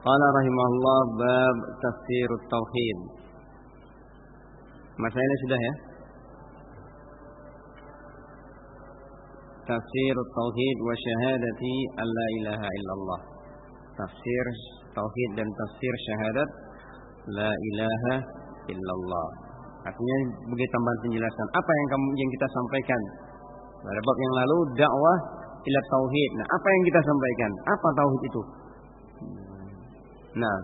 Qala rahimahullah bab tafsir tauhid. Masalah sudah ya? Tafsir tauhid wa syahadati alla ilaha illallah. Tafsir tauhid dan tafsir syahadat la ilaha illallah. Artinya sebagai tambahan penjelasan apa yang kamu yang kita sampaikan pada bab yang lalu dakwah ila tauhid. Nah, apa yang kita sampaikan? Apa tauhid itu? Nah,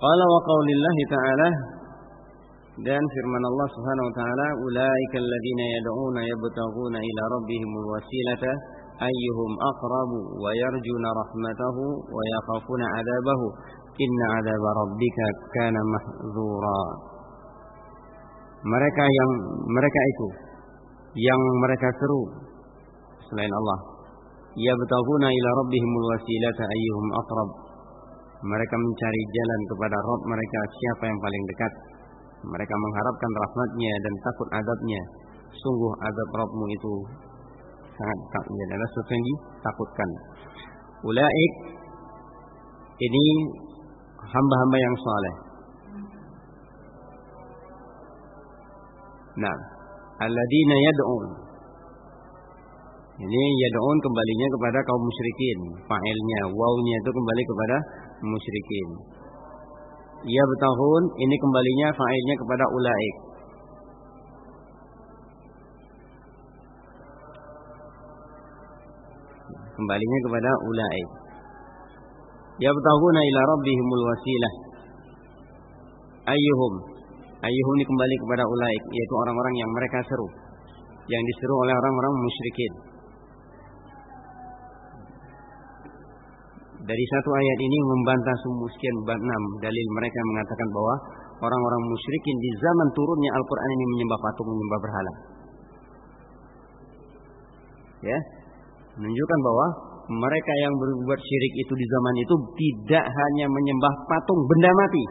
qala wa qaulillahi ta'ala dan firman Allah Subhanahu wa taala ulaika alladziina yad'una yabtaghuna ila rabbihimul wasilata ayyuhum aqrabu wa yarjuna rahmatahu wa yakhafuna 'adabahu inna 'adaba rabbika kana mahdzura mereka yang mereka itu yang mereka seru selain Allah yabtaghuna ila rabbihimul wasilata ayyuhum aqrab mereka mencari jalan kepada Rabb mereka siapa yang paling dekat. Mereka mengharapkan rahmatnya dan takut adabnya. Sungguh adab Rabbmu itu sangat takut adalah sesuatu yang ditakutkan. Ulaik ini hamba-hamba yang saleh. Nah, alladzina yad'un. Ini yad'un kembalinya kepada kaum musyrikin. Fa'ilnya, wawnya itu kembali kepada musyrikin. Ia bertahun ini kembalinya fa'ilnya kepada ulaik. Kembalinya kepada ulaik. Ya bertahuna ila rabbihimul wasilah. Ayyuhum. Ayyuhum ini kembali kepada ulaik. Yaitu orang-orang yang mereka seru. Yang diseru oleh orang-orang musyrikin. Dari satu ayat ini membantah sekian enam dalil mereka mengatakan bahwa orang-orang musyrikin di zaman turunnya Al-Quran ini menyembah patung, menyembah berhala. Ya, menunjukkan bahwa mereka yang berbuat syirik itu di zaman itu tidak hanya menyembah patung benda mati.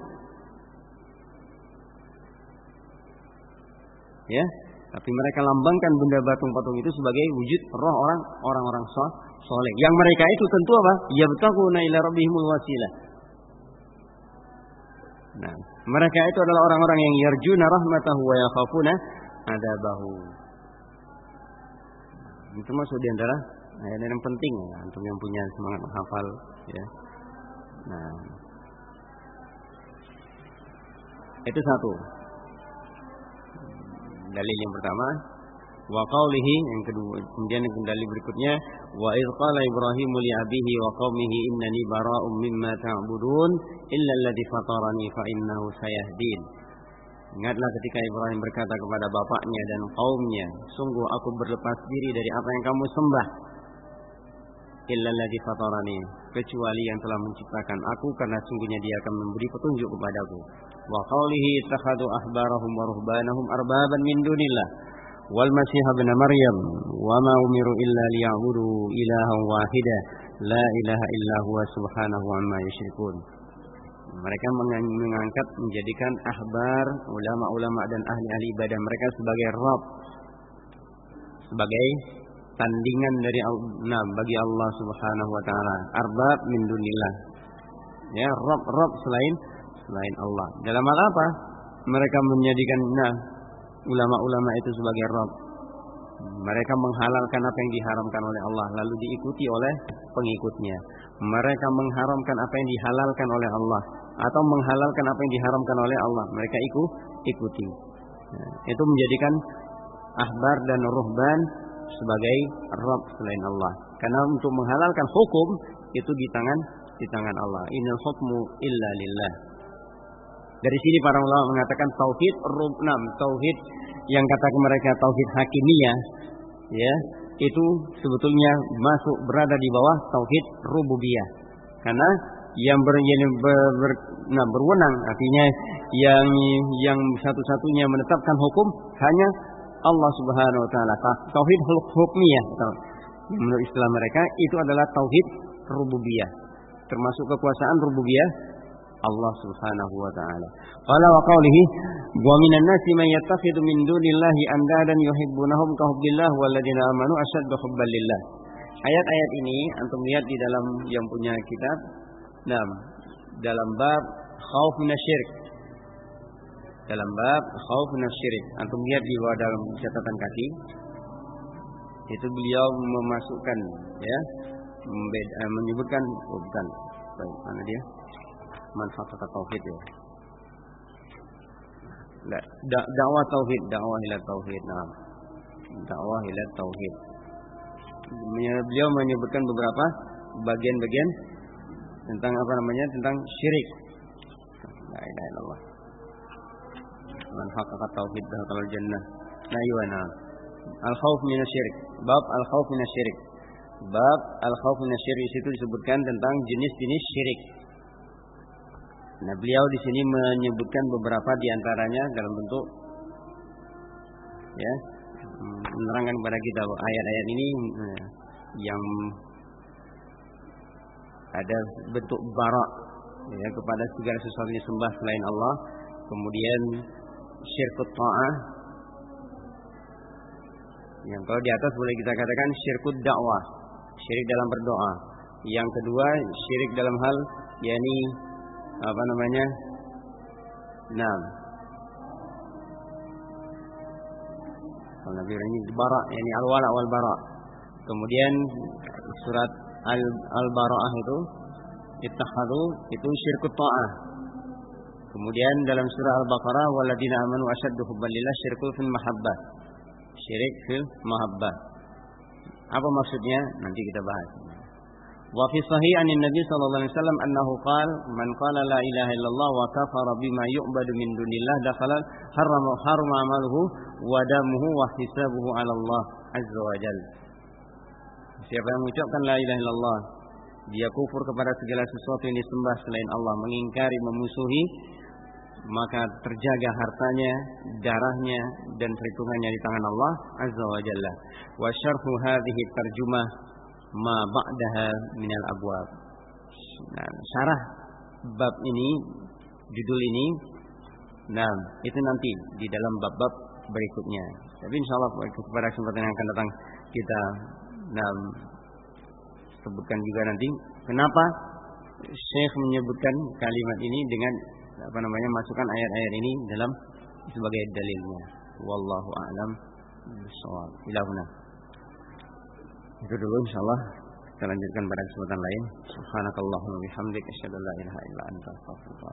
Ya, tapi mereka lambangkan benda patung-patung itu sebagai wujud roh orang orang-orang soleh. Yang mereka itu tentu apa? Ya Yabtaquna ila rabbihimul wasilah. Nah, mereka itu adalah orang-orang yang yarjuna rahmatahu wa yakhafuna adabahu. Itu masuk di antara ayat yang penting ya, untuk yang punya semangat menghafal ya. Nah, itu satu. Dalil yang pertama wa qawlihi yang kedua kemudian dalil berikutnya wa idh qala ibrahim li abihi wa qaumihi innani bara'um mimma ta'budun illa alladhi fatarani fa innahu sayahdin Ingatlah ketika Ibrahim berkata kepada bapaknya dan kaumnya, sungguh aku berlepas diri dari apa yang kamu sembah. Illa alladhi fatarani, kecuali yang telah menciptakan aku karena sungguhnya dia akan memberi petunjuk kepadaku. Wa qawlihi ittakhadhu ahbarahum wa ruhbanahum arbaban min dunillah wal masih ibn maryam wa ma umiru illa liya'budu ilahan wahida la ilaha illa huwa subhanahu amma yusyrikun. Mereka mengangkat menjadikan ahbar, ulama-ulama dan ahli-ahli ibadah mereka sebagai Rabb. Sebagai tandingan dari nah, bagi Allah Subhanahu wa taala. Arbab min dunillah. Ya, Rabb Rabb selain selain Allah. Dalam hal apa? Mereka menjadikan nah ulama-ulama itu sebagai Rabb. Mereka menghalalkan apa yang diharamkan oleh Allah lalu diikuti oleh pengikutnya. Mereka mengharamkan apa yang dihalalkan oleh Allah atau menghalalkan apa yang diharamkan oleh Allah. Mereka ikut ikuti. Nah, itu menjadikan ahbar dan ruhban sebagai Rabb selain Allah. Karena untuk menghalalkan hukum itu di tangan di tangan Allah. Inal hukmu illa lillah. Dari sini para ulama mengatakan tauhid rubnam, tauhid yang kata mereka tauhid hakimiyah, ya, itu sebetulnya masuk berada di bawah tauhid rububiyah. Karena yang ber, ber, ber, nah, berwenang artinya yang yang satu-satunya menetapkan hukum hanya Allah Subhanahu wa taala. Tauhid hukmiyah menurut istilah mereka itu adalah tauhid rububiyah. Termasuk kekuasaan rububiyah Allah Subhanahu wa taala. Qala wa qawlihi wa minan nasi man yattakhidhu min dunillahi andadan yuhibbunahum ka hubbillah walladzina amanu asyaddu hubban lillah. Ayat-ayat ini antum lihat di dalam yang punya kitab Nah, dalam bab khauf minasyirik. Dalam bab khauf minasyirik. Antum lihat di bawah dalam catatan kaki. Itu beliau memasukkan ya, eh, menyebutkan oh bukan. Baik, mana dia? Manfaat tauhid ya. dakwah tauhid, dakwah ila tauhid. Nah, dakwah ila tauhid. Beliau menyebutkan beberapa bagian-bagian tentang apa namanya? tentang syirik. La ilaha illallah. Man haqqaqa tauhid dakhala jannah. Nah, iya nah. Al khauf minasyirik. Bab al khauf minasyirik. Bab al khauf minasyirik itu disebutkan tentang jenis-jenis syirik. Nah, beliau di sini menyebutkan beberapa di antaranya dalam bentuk ya, menerangkan kepada kita ayat-ayat ini eh, yang ada bentuk barak ya, kepada segala sesuatu yang sembah selain Allah kemudian syirkut ta'ah yang kalau di atas boleh kita katakan syirkut dakwah syirik dalam berdoa. Yang kedua syirik dalam hal yakni apa namanya? Nah Nabi ini bara yani al-wala wal bara. Kemudian surat al-bara'ah itu ittakhadhu itu syirkut ta'ah. Kemudian dalam surah Al-Baqarah waladina amanu asyaddu hubban lillah syirku fil mahabbah. Syirik fil mahabbah. Apa maksudnya? Nanti kita bahas. Wa fi sahih an Nabi sallallahu alaihi wasallam annahu qala man qala la ilaha illallah wa kafara bima yu'badu min dunillah dakhala harrama harma amaluhu wa damuhu wa hisabuhu 'ala Allah azza wa jalla. Siapa yang mengucapkan la ilaha illallah dia kufur kepada segala sesuatu yang disembah selain Allah, mengingkari, memusuhi, maka terjaga hartanya, darahnya dan perhitungannya di tangan Allah Azza wa Jalla. Wa syarhu hadhihi tarjumah ma ba'daha minal abwab. Nah, syarah bab ini, judul ini, nah itu nanti di dalam bab-bab berikutnya. Tapi insya Allah pada kesempatan yang akan datang kita nah, sebutkan juga nanti kenapa Syekh menyebutkan kalimat ini dengan apa namanya masukkan ayat-ayat ini dalam sebagai dalilnya. Wallahu a'lam bishawab. Ilahuna. Itu dulu insyaallah kita lanjutkan pada kesempatan lain. Subhanakallahumma bihamdika asyhadu an la ilaha illa anta astaghfiruka